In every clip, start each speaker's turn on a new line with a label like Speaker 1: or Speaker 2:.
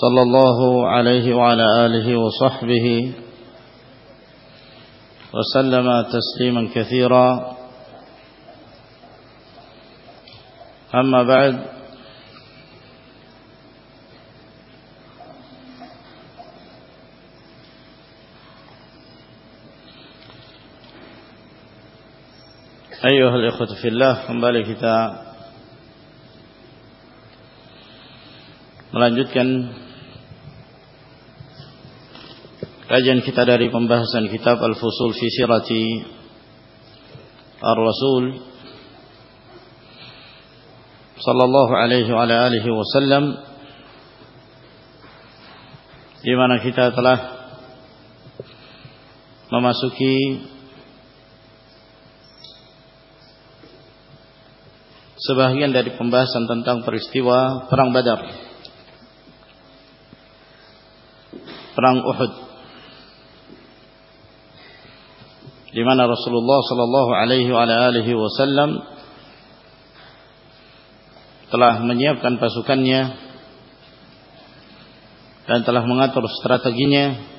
Speaker 1: صلى الله عليه وعلى آله وصحبه وسلم تسليما كثيرا. أما بعد أيها الإخوة في الله kembali kita melanjutkan kajian kita dari pembahasan kitab Al-Fusul fi Sirati Ar-Rasul sallallahu alaihi wa alihi wasallam di mana kita telah memasuki sebahagian dari pembahasan tentang peristiwa perang Badar perang Uhud di mana Rasulullah sallallahu alaihi wasallam telah menyiapkan pasukannya dan telah mengatur strateginya.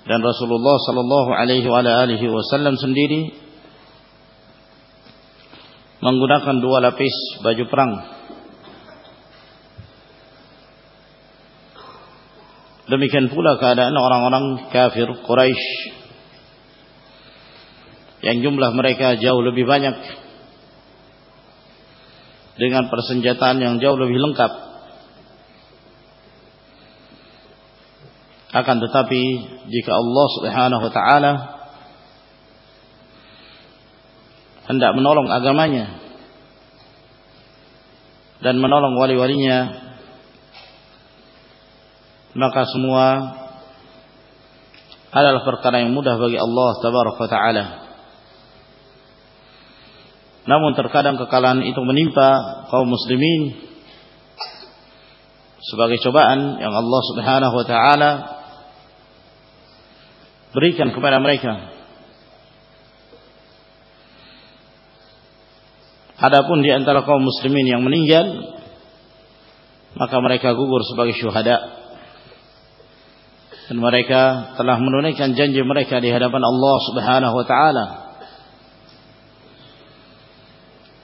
Speaker 1: Dan Rasulullah sallallahu alaihi wasallam sendiri menggunakan dua lapis baju perang. Demikian pula keadaan orang-orang kafir Quraisy yang jumlah mereka jauh lebih banyak. Dengan persenjataan yang jauh lebih lengkap. Akan tetapi jika Allah Subhanahu wa taala hendak menolong agamanya dan menolong wali-walinya maka semua adalah perkara yang mudah bagi Allah tabaraka taala namun terkadang kekalahan itu menimpa kaum muslimin sebagai cobaan yang Allah Subhanahu wa taala berikan kepada mereka. Adapun di antara kaum muslimin yang meninggal maka mereka gugur sebagai syuhada dan mereka telah menunaikan janji mereka di hadapan Allah Subhanahu wa taala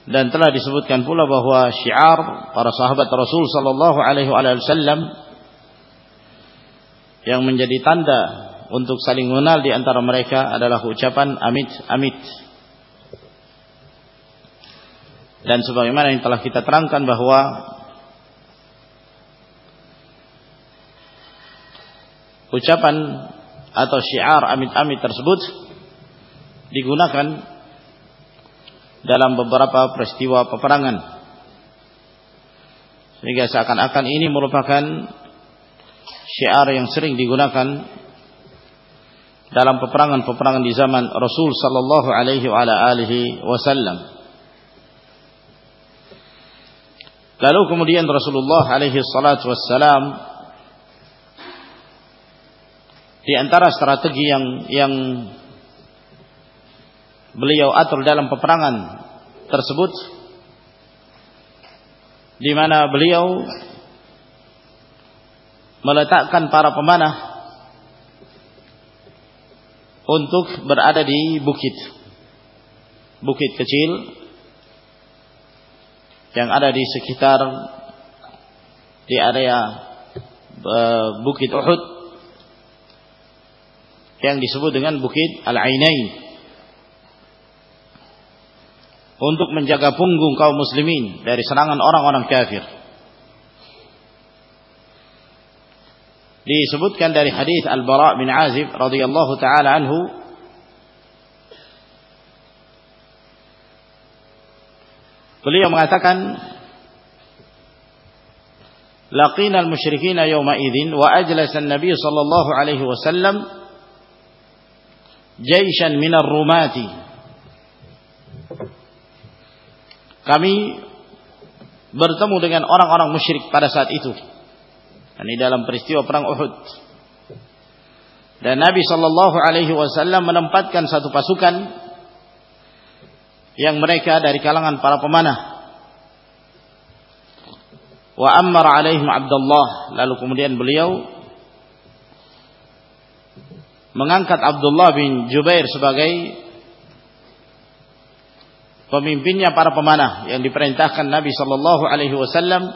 Speaker 1: dan telah disebutkan pula bahwa syiar para sahabat Rasul sallallahu alaihi wasallam yang menjadi tanda untuk saling mengenal di antara mereka adalah ucapan amit amit. Dan sebagaimana yang telah kita terangkan bahwa ucapan atau syiar amit amit tersebut digunakan dalam beberapa peristiwa peperangan. Sehingga seakan-akan ini merupakan syiar yang sering digunakan dalam peperangan-peperangan di zaman Rasul sallallahu alaihi wasallam. Lalu kemudian Rasulullah alaihi salatu wassalam di antara strategi yang yang beliau atur dalam peperangan tersebut di mana beliau meletakkan para pemanah untuk berada di bukit. Bukit kecil yang ada di sekitar di area uh, bukit Uhud yang disebut dengan bukit Al-Ainain untuk menjaga punggung kaum muslimin dari serangan orang-orang kafir. Disebutkan dari hadis Al-Bara bin Azib radhiyallahu taala anhu Beliau mengatakan laqina al-musyrikin yawma idzin wa ajlasa an-nabiy sallallahu alaihi wasallam jaishan min kami bertemu dengan orang-orang musyrik pada saat itu. Ini dalam peristiwa perang Uhud. Dan Nabi sallallahu alaihi wasallam menempatkan satu pasukan yang mereka dari kalangan para pemanah. Wa ammara alaihim Abdullah. Lalu kemudian beliau mengangkat Abdullah bin Jubair sebagai pemimpinnya para pemanah yang diperintahkan Nabi sallallahu alaihi wasallam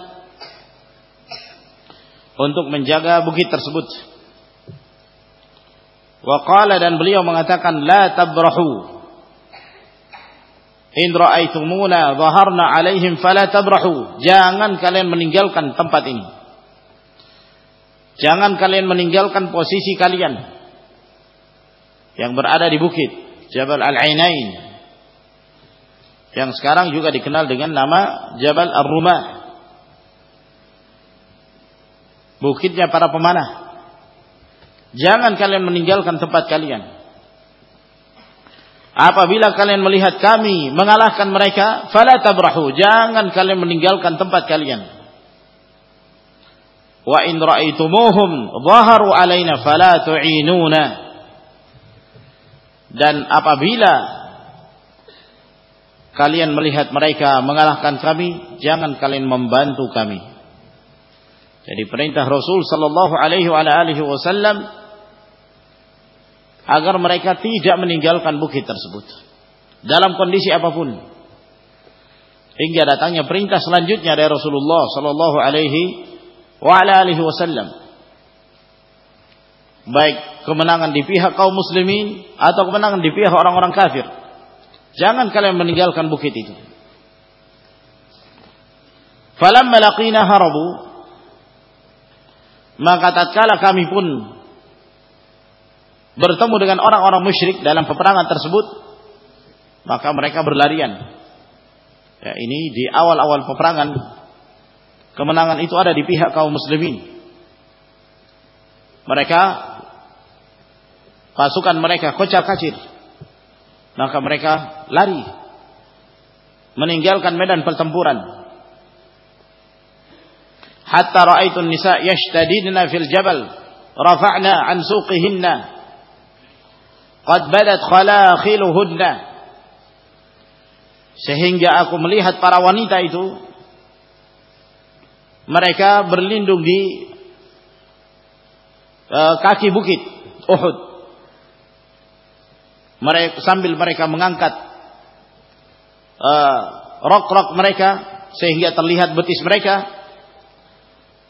Speaker 1: untuk menjaga bukit tersebut. Wa qala dan beliau mengatakan la tabrahu In ra'aitumuna dhaharna 'alaihim fala tabrahu. Jangan kalian meninggalkan tempat ini. Jangan kalian meninggalkan posisi kalian yang berada di bukit Jabal Al-Ainain. Yang sekarang juga dikenal dengan nama Jabal Ar-Rumah. Bukitnya para pemanah. Jangan kalian meninggalkan tempat kalian. Apabila kalian melihat kami mengalahkan mereka, fala tabrahu, jangan kalian meninggalkan tempat kalian. Wa in ra'aitumuhum dhaharu alaina fala tu'inuna. Dan apabila kalian melihat mereka mengalahkan kami, jangan kalian membantu kami. Jadi perintah Rasul sallallahu alaihi wasallam agar mereka tidak meninggalkan bukit tersebut. Dalam kondisi apa pun. Hingga datangnya perintah selanjutnya dari Rasulullah sallallahu alaihi wasallam. Baik kemenangan di pihak kaum muslimin atau kemenangan di pihak orang-orang kafir jangan kalian meninggalkan bukit itu falamma laqina harabu maka tatkala kami pun bertemu dengan orang-orang musyrik dalam peperangan tersebut, maka mereka berlarian. Ya, ini di awal-awal peperangan kemenangan itu ada di pihak kaum muslimin. Mereka pasukan mereka kocar-kacir. Maka mereka lari. Meninggalkan medan pertempuran. Hatta ra'aitun nisa yashtadidna fil jabal. Rafa'na an suqihinna. Qad badat khalakhiluhunna. Sehingga aku melihat para wanita itu mereka berlindung di uh, kaki bukit Uhud mereka sambil mereka mengangkat uh, rok-rok mereka sehingga terlihat betis mereka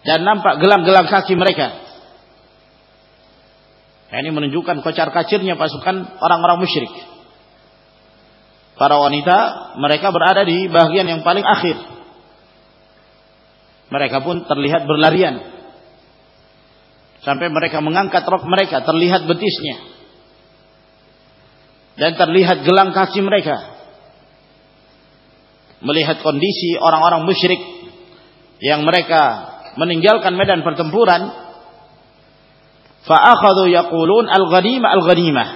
Speaker 1: dan nampak gelang-gelang kaki mereka ini menunjukkan kocar kacirnya pasukan orang-orang musyrik. Para wanita mereka berada di bagian yang paling akhir. Mereka pun terlihat berlarian. Sampai mereka mengangkat rok mereka, terlihat betisnya. Dan terlihat gelang kaki mereka. Melihat kondisi orang-orang musyrik yang mereka meninggalkan medan pertempuran Fa'akhadhu yaqulun al-ghanimah al-ghanimah.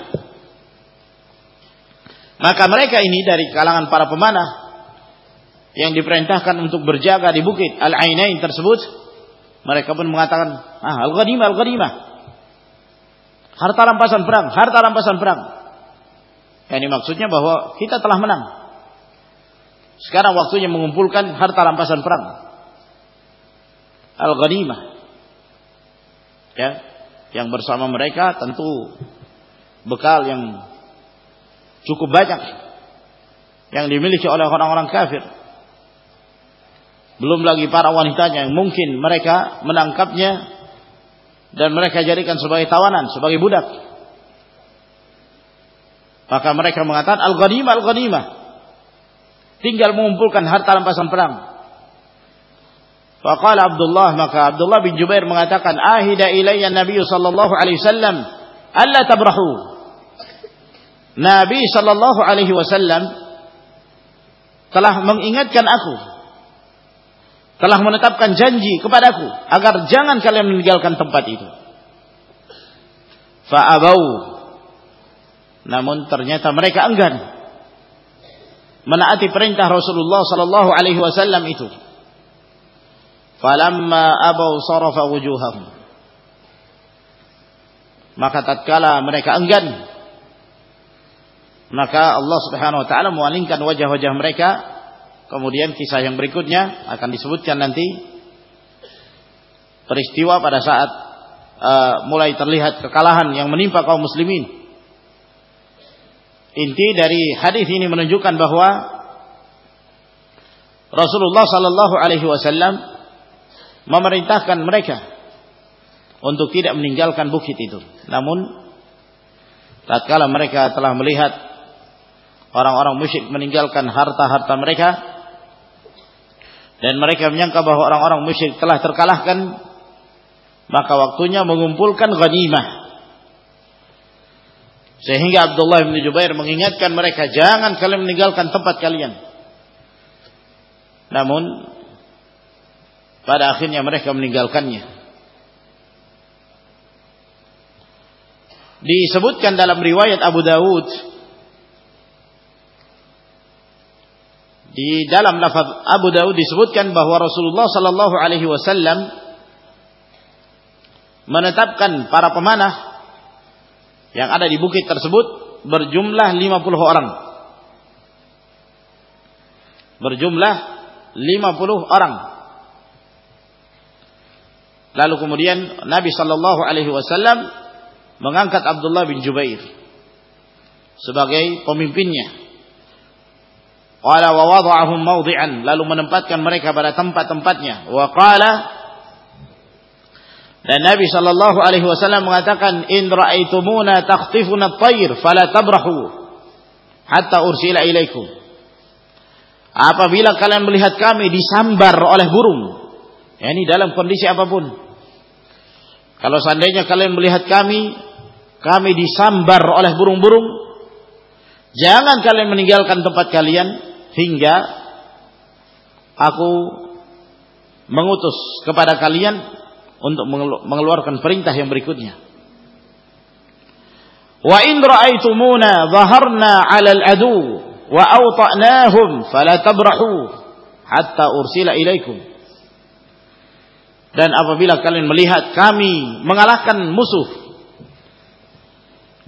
Speaker 1: Maka mereka ini dari kalangan para pemanah yang diperintahkan untuk berjaga di bukit Al-Ainain tersebut, mereka pun mengatakan, "Ah, al-ghanimah al-ghanimah." Harta rampasan perang, harta rampasan perang. Ini maksudnya bahwa kita telah menang. Sekarang waktunya mengumpulkan harta rampasan perang. Al-ghanimah. Ya, yang bersama mereka tentu bekal yang cukup banyak yang dimiliki oleh orang-orang kafir. Belum lagi para wanitanya yang mungkin mereka menangkapnya dan mereka jadikan sebagai tawanan, sebagai budak. Maka mereka mengatakan al-ghanimah al-ghanimah. Tinggal mengumpulkan harta rampasan perang. Faqala Abdullah maka Abdullah bin Jubair mengatakan ahida ilayya Nabi sallallahu alaihi wasallam alla tabrahu. Nabi sallallahu alaihi wasallam telah mengingatkan aku telah menetapkan janji kepadaku agar jangan kalian meninggalkan tempat itu. Fa'abau. Namun ternyata mereka enggan menaati perintah Rasulullah sallallahu alaihi wasallam itu. Falamma abau sarafa wujuhahum. Maka tatkala mereka enggan maka Allah Subhanahu wa taala memalingkan wajah-wajah mereka kemudian kisah yang berikutnya akan disebutkan nanti peristiwa pada saat uh, mulai terlihat kekalahan yang menimpa kaum muslimin inti dari hadis ini menunjukkan bahwa Rasulullah sallallahu alaihi wasallam memerintahkan mereka untuk tidak meninggalkan bukit itu. Namun tatkala mereka telah melihat orang-orang musyrik meninggalkan harta-harta mereka dan mereka menyangka bahwa orang-orang musyrik telah terkalahkan maka waktunya mengumpulkan ghanimah sehingga Abdullah bin Jubair mengingatkan mereka jangan kalian meninggalkan tempat kalian. Namun pada akhirnya mereka meninggalkannya. Disebutkan dalam riwayat Abu Dawud Di dalam lafaz Abu Dawud disebutkan bahwa Rasulullah sallallahu alaihi wasallam menetapkan para pemanah yang ada di bukit tersebut berjumlah 50 orang. Berjumlah 50 orang. Lalu kemudian Nabi sallallahu alaihi wasallam mengangkat Abdullah bin Jubair sebagai pemimpinnya Qala wa wada'ahum mawdi'an lalu menempatkan mereka pada tempat-tempatnya. Wa qala dan Nabi sallallahu alaihi wasallam mengatakan in ra'aitumuna takhtifuna at-tayr fala tabrahu hatta ursila ilaikum. Apabila kalian melihat kami disambar oleh burung, ya ini dalam kondisi apa pun. Kalau seandainya kalian melihat kami kami disambar oleh burung-burung, jangan kalian meninggalkan tempat kalian hingga aku mengutus kepada kalian untuk mengeluarkan perintah yang berikutnya. Wa in ra'aitumuna dhaharna 'ala al-adu wa awta'nahum fala tabrahu hatta ursila ilaikum. Dan apabila kalian melihat kami mengalahkan musuh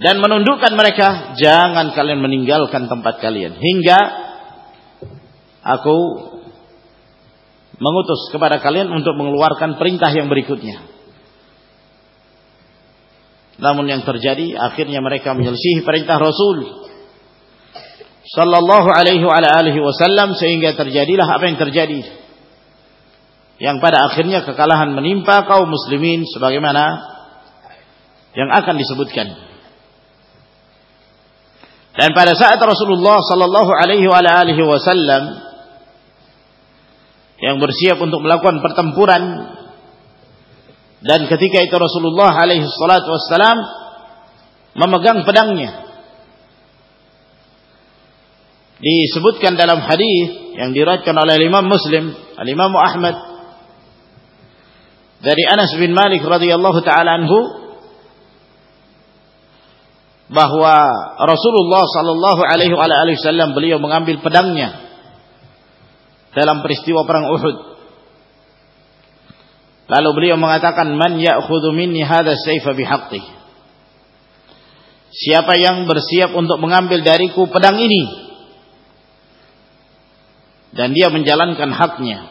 Speaker 1: dan menundukkan mereka, jangan kalian meninggalkan tempat kalian hingga aku mengutus kepada kalian untuk mengeluarkan perintah yang berikutnya. Namun yang terjadi akhirnya mereka menyelisihi perintah Rasul sallallahu alaihi wa alihi wasallam sehingga terjadilah apa yang terjadi. Yang pada akhirnya kekalahan menimpa kaum muslimin sebagaimana yang akan disebutkan. Dan pada saat Rasulullah sallallahu alaihi wa alihi wasallam yang bersiap untuk melakukan pertempuran. Dan ketika itu Rasulullah alaihi salatu wassalam memegang pedangnya. Disebutkan dalam hadis yang diriwayatkan oleh Imam Muslim, Al-Imam Ahmad dari Anas bin Malik radhiyallahu taala anhu bahwa Rasulullah sallallahu alaihi wasallam beliau mengambil pedangnya dalam peristiwa perang Uhud. Lalu beliau mengatakan, "Man ya'khudhu minni hadha sayfa bihaqqi?" Siapa yang bersiap untuk mengambil dariku pedang ini dan dia menjalankan haknya,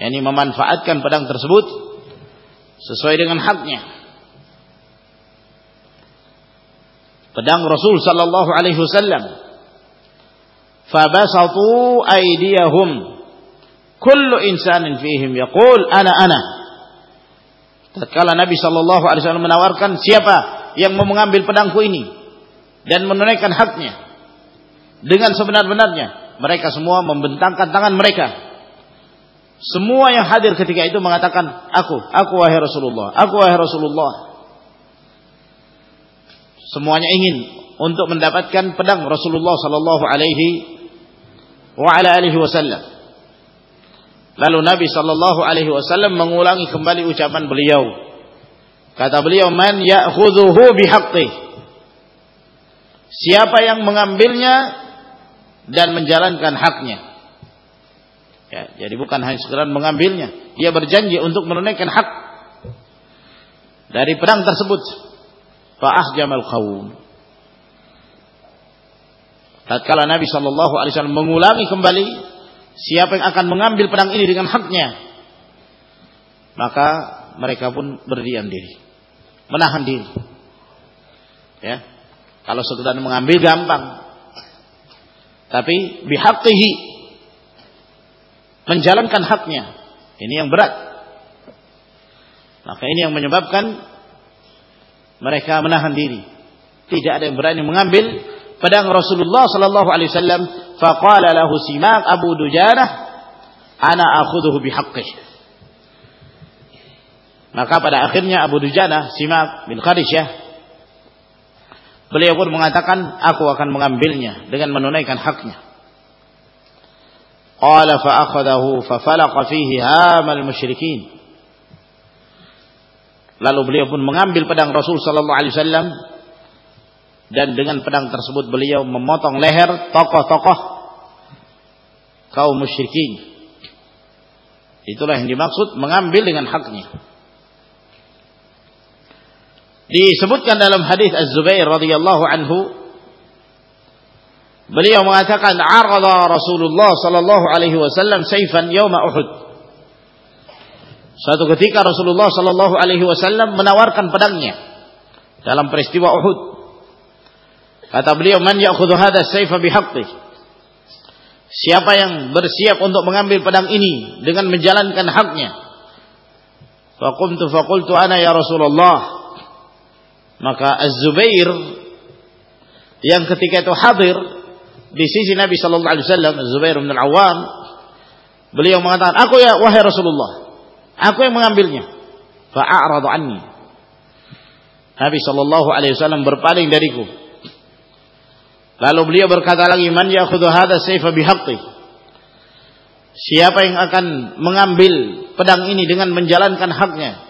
Speaker 1: yakni memanfaatkan pedang tersebut sesuai dengan haknya. Pedang Rasul sallallahu alaihi wasallam fabasatu aydiyahum kullu insanin fihim yaqul ana ana tatkala Nabi sallallahu alaihi wasallam menawarkan siapa yang mau mengambil pedangku ini dan menunaikan haknya dengan sebenar-benarnya? Mereka semua membentangkan tangan mereka. Semua yang hadir ketika itu mengatakan aku aku wahai Rasulullah aku wahai Rasulullah. Semuanya ingin untuk mendapatkan pedang Rasulullah sallallahu alaihi wa ala alihi wasallam. Lalu Nabi sallallahu alaihi wasallam mengulangi kembali ucapan beliau. Kata beliau, "Man ya'khudhuhu bihaqqih." Siapa yang mengambilnya dan menjalankan haknya. Ya, jadi bukan hanya sekedar mengambilnya, dia berjanji untuk menunaikan hak dari pedang tersebut. Fa'ah jamal qaum. Tatkala Nabi Shallallahu Alaihi Wasallam mengulangi kembali siapa yang akan mengambil pedang ini dengan haknya, maka mereka pun berdiam diri, menahan diri. Ya, kalau sekedar mengambil gampang, tapi bihaqihi menjalankan haknya, ini yang berat. Maka ini yang menyebabkan mereka menahan diri. Tidak ada yang berani mengambil pedang Rasulullah sallallahu alaihi wasallam faqala lahu Simak Abu Dujanah ana akhudhuhu bihaqqih. Maka pada akhirnya Abu Dujanah Simak bin Khadijah beliau pun mengatakan aku akan mengambilnya dengan menunaikan haknya. Qala fa akhadahu fa falaqa fihi hamal musyrikin. Lalu beliau pun mengambil pedang Rasul sallallahu alaihi wasallam dan dengan pedang tersebut beliau memotong leher tokoh-tokoh kaum musyrikin. Itulah yang dimaksud mengambil dengan haknya. Disebutkan dalam hadis Az-Zubair radhiyallahu anhu beliau mengatakan arada Rasulullah sallallahu alaihi wasallam saifan yauma Uhud. Suatu ketika Rasulullah sallallahu alaihi wasallam menawarkan pedangnya dalam peristiwa Uhud. Kata beliau, "Man ya'khudhu hadha sayfa bihaqqi." Siapa yang bersiap untuk mengambil pedang ini dengan menjalankan haknya? Faqumtu faqultu ana ya Rasulullah. Maka Az-Zubair yang ketika itu hadir di sisi Nabi sallallahu alaihi wasallam, Az-Zubair bin Al-Awwam, beliau mengatakan, "Aku ya wahai Rasulullah, aku yang mengambilnya." Fa'aradu anni. Nabi sallallahu alaihi wasallam berpaling dariku. Lalu beliau berkata lagi, "Man ya'khudhu hadha sayfa bihaqqi?" Siapa yang akan mengambil pedang ini dengan menjalankan haknya?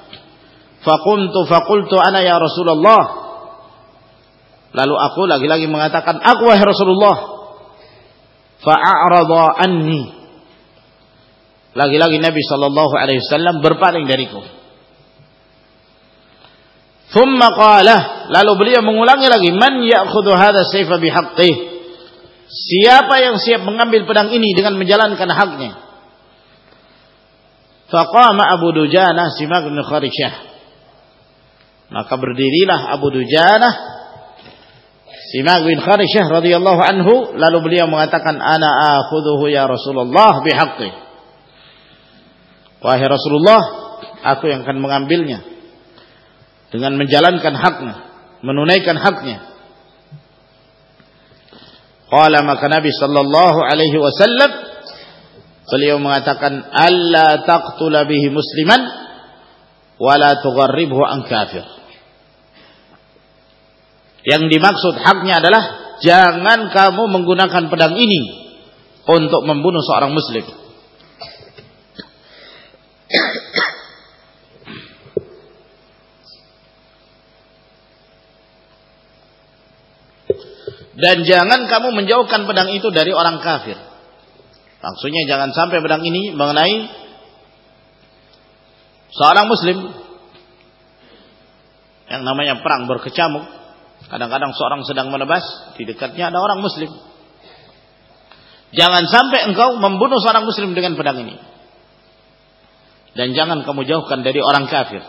Speaker 1: Faqumtu faqultu ana ya Rasulullah. Lalu aku lagi-lagi mengatakan, "Aku wahai Rasulullah." Fa'arada anni. Lagi-lagi Nabi sallallahu alaihi wasallam berpaling dariku. Thumma qala, lalu beliau mengulangi lagi, "Man ya'khudhu hadha sayfa bihaqqih?" Siapa yang siap mengambil pedang ini dengan menjalankan haknya? Faqama Abu Dujana Simak bin Kharishah. Maka berdirilah Abu Dujana Simak bin Kharishah radhiyallahu anhu lalu beliau mengatakan ana akhudhuhu ya Rasulullah bihaqqi. Wahai Rasulullah, aku yang akan mengambilnya dengan menjalankan haknya, menunaikan haknya. Qala maka Nabi sallallahu alaihi wasallam beliau mengatakan alla taqtula bihi musliman wala tugharribhu an kafir. Yang dimaksud haknya adalah jangan kamu menggunakan pedang ini untuk membunuh seorang muslim. Dan jangan kamu menjauhkan pedang itu dari orang kafir. Maksudnya jangan sampai pedang ini mengenai seorang muslim yang namanya perang berkecamuk. Kadang-kadang seorang sedang menebas, di dekatnya ada orang muslim. Jangan sampai engkau membunuh seorang muslim dengan pedang ini. Dan jangan kamu jauhkan dari orang kafir.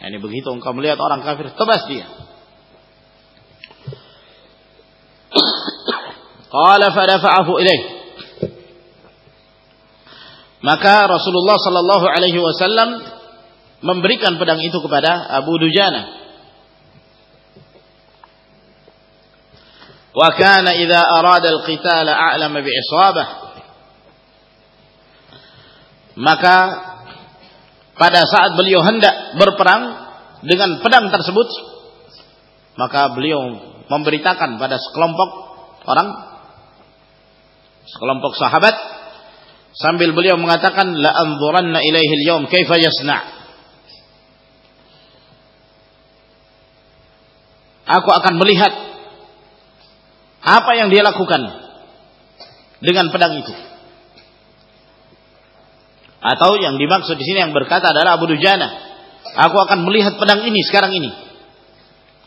Speaker 1: Ini begitu engkau melihat orang kafir, tebas dia. Qala fadafa'ahu ilaih. Maka Rasulullah sallallahu alaihi wasallam memberikan pedang itu kepada Abu Dujana. Wa kana idza arada al-qital a'lama bi'isabah. Maka pada saat beliau hendak berperang dengan pedang tersebut maka beliau memberitakan pada sekelompok orang sekelompok sahabat sambil beliau mengatakan la anzuranna ilaihi al-yawm kaifa yasna' Aku akan melihat apa yang dia lakukan dengan pedang itu. Atau yang dimaksud di sini yang berkata adalah Abu Dujana. Aku akan melihat pedang ini sekarang ini.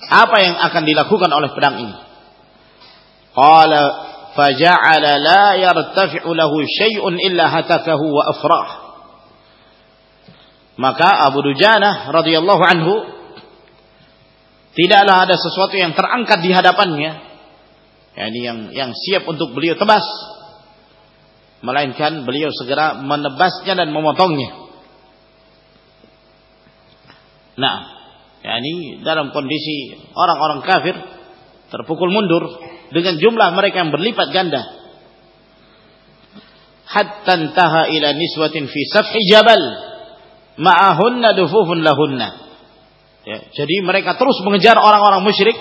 Speaker 1: Apa yang akan dilakukan oleh pedang ini? Qala faja'ala la yartafi'u lahu syai'un illa hatakahu wa. Maka Abu Dujana radhiyallahu anhu tidaklah ada sesuatu yang terangkat di hadapannya yakni yang yang siap untuk beliau tebas melainkan beliau segera menebasnya dan memotongnya. Nah, yakni dalam kondisi orang-orang kafir terpukul mundur dengan jumlah mereka yang berlipat ganda. Hatta intaha ila niswatin fi safhi jabal ma'ahunna dufufun lahunna. Ya, jadi mereka terus mengejar orang-orang musyrik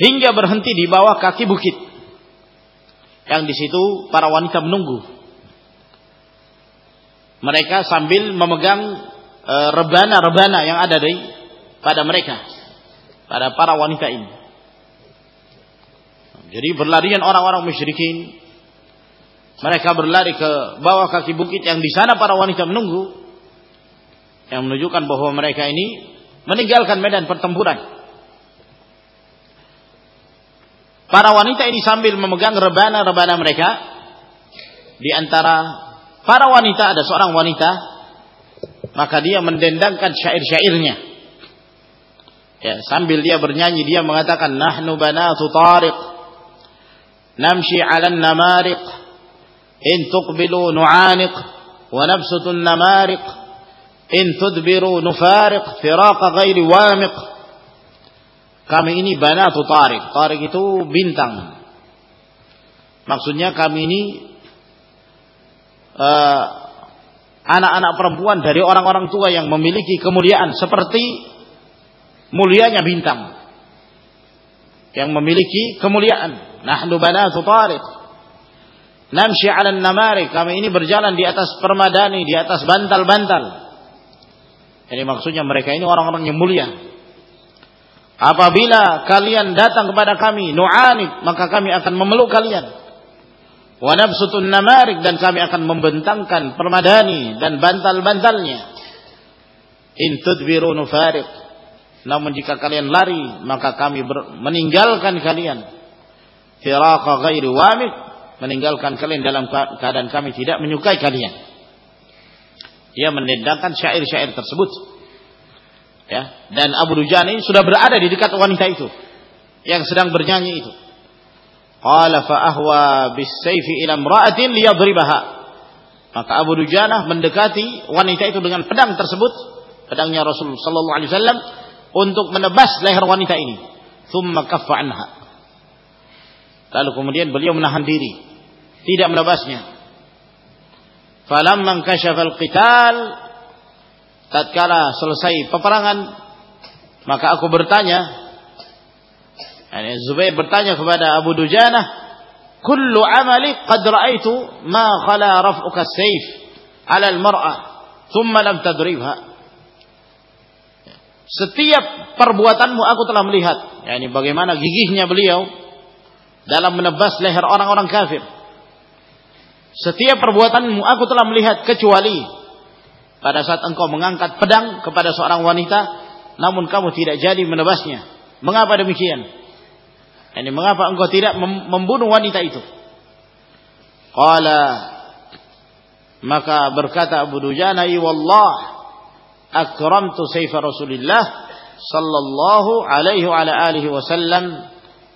Speaker 1: hingga berhenti di bawah kaki bukit. Yang di situ para wanita menunggu. Mereka sambil memegang eh, rebana-rebana yang ada di pada mereka, pada para wanita ini. Jadi berlarian orang-orang musyrikin. Mereka berlari ke bawah kaki bukit yang di sana para wanita menunggu. Yang menunjukkan bahwa mereka ini meninggalkan medan pertempuran. Para wanita ini sambil memegang rebana-rebana mereka, di antara para wanita ada seorang wanita, maka dia mendendangkan syair-syairnya. Ya, sambil dia bernyanyi dia mengatakan nahnu banatu tariq 'ala an-namariq in tuqbilu nu'aniq wa nabsutu an-namariq in tudbiru nufariq firaqa ghairi wamiq kami ini banatu tarik? Tarik itu bintang. Maksudnya kami ini uh, anak-anak perempuan dari orang-orang tua yang memiliki kemuliaan seperti mulianya bintang. Yang memiliki kemuliaan nahnu banatu tarik namshi 'ala namari kami ini berjalan di atas permadani di atas bantal-bantal ini maksudnya mereka ini orang-orang yang mulia. Apabila kalian datang kepada kami nu'anid, maka kami akan memeluk kalian. Wa nabsutun namarik dan kami akan membentangkan permadani dan bantal-bantalnya. In tudbiru. Namun jika kalian lari, maka kami meninggalkan kalian. Firaqa ghairi wamik, meninggalkan kalian dalam keadaan kami tidak menyukai kalian. Dia mendendangkan syair-syair tersebut. Ya, dan Abu Dujan ini sudah berada di dekat wanita itu yang sedang bernyanyi itu. Qala fa ahwa bis-sayfi ila imra'atin liyadribaha. Maka Abu Dujanah mendekati wanita itu dengan pedang tersebut, pedangnya Rasul sallallahu alaihi wasallam untuk menebas leher wanita ini. Thumma kaffa anha. Lalu kemudian beliau menahan diri, tidak menebasnya. Falamman kasyafal qital tatkala selesai peperangan maka aku bertanya yani Zubair bertanya kepada Abu Dujana kullu amali qad ra'aitu ma khala raf'uka as-sayf 'ala al-mar'ah thumma lam tadribha? Setiap perbuatanmu aku telah melihat. Yakni bagaimana gigihnya beliau dalam menebas leher orang-orang kafir setiap perbuatanmu aku telah melihat kecuali pada saat engkau mengangkat pedang kepada seorang wanita namun kamu tidak jadi menebasnya. Mengapa demikian? Ini mengapa engkau tidak membunuh wanita itu? Qala maka berkata Abu Dujana, "Wallah akramtu sayfa Rasulillah sallallahu alaihi wa ala alihi wasallam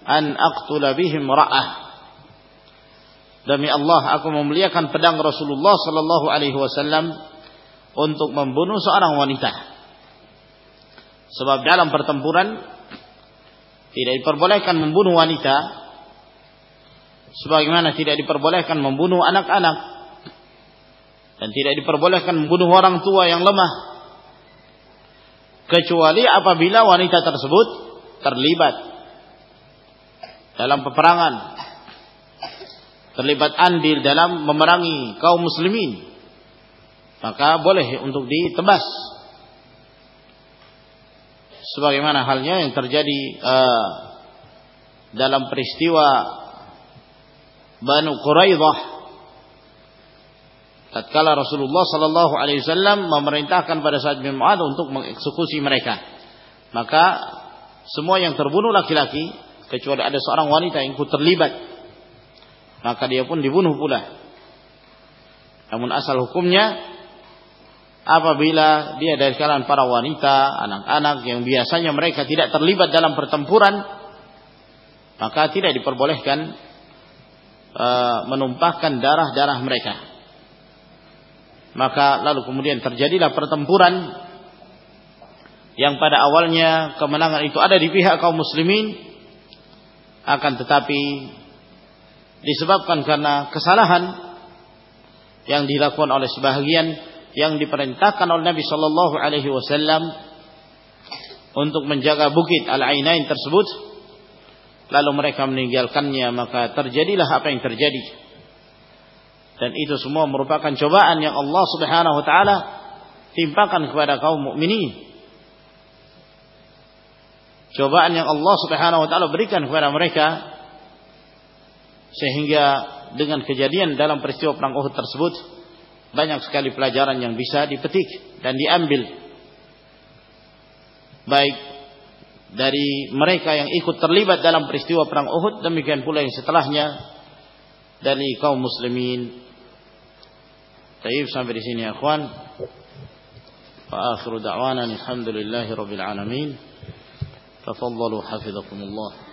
Speaker 1: an aqtula bihim ra'ah." Demi Allah aku memuliakan pedang Rasulullah sallallahu alaihi wasallam untuk membunuh seorang wanita. Sebab dalam pertempuran tidak diperbolehkan membunuh wanita sebagaimana tidak diperbolehkan membunuh anak-anak dan tidak diperbolehkan membunuh orang tua yang lemah kecuali apabila wanita tersebut terlibat dalam peperangan. Terlibat andil dalam memerangi kaum muslimin. Maka boleh untuk ditebas. Sebagaimana halnya yang terjadi uh, dalam peristiwa Banu Quraidah. Tatkala Rasulullah sallallahu alaihi wasallam memerintahkan pada saat Muadz untuk mengeksekusi mereka. Maka semua yang terbunuh laki-laki kecuali ada seorang wanita yang ikut terlibat maka dia pun dibunuh pula namun asal hukumnya apabila dia dari kalangan para wanita, anak-anak yang biasanya mereka tidak terlibat dalam pertempuran, maka tidak diperbolehkan uh, menumpahkan darah-darah mereka. Maka lalu kemudian terjadilah pertempuran yang pada awalnya kemenangan itu ada di pihak kaum muslimin akan tetapi disebabkan karena kesalahan yang dilakukan oleh sebahagian yang diperintahkan oleh Nabi Shallallahu Alaihi Wasallam untuk menjaga bukit Al-Ainain tersebut lalu mereka meninggalkannya maka terjadilah apa yang terjadi. Dan itu semua merupakan cobaan yang Allah Subhanahu wa taala timpakan kepada kaum mukminin cobaan yang Allah Subhanahu wa taala berikan kepada mereka sehingga dengan kejadian dalam peristiwa perang Uhud tersebut banyak sekali pelajaran yang bisa dipetik dan diambil baik dari mereka yang ikut terlibat dalam peristiwa perang Uhud demikian pula yang setelahnya dari kaum muslimin. Taib sampai di sini ya kawan. Wa akhiru da'wana alhamdulillahi rabbil alamin. تفضلوا حفظكم الله.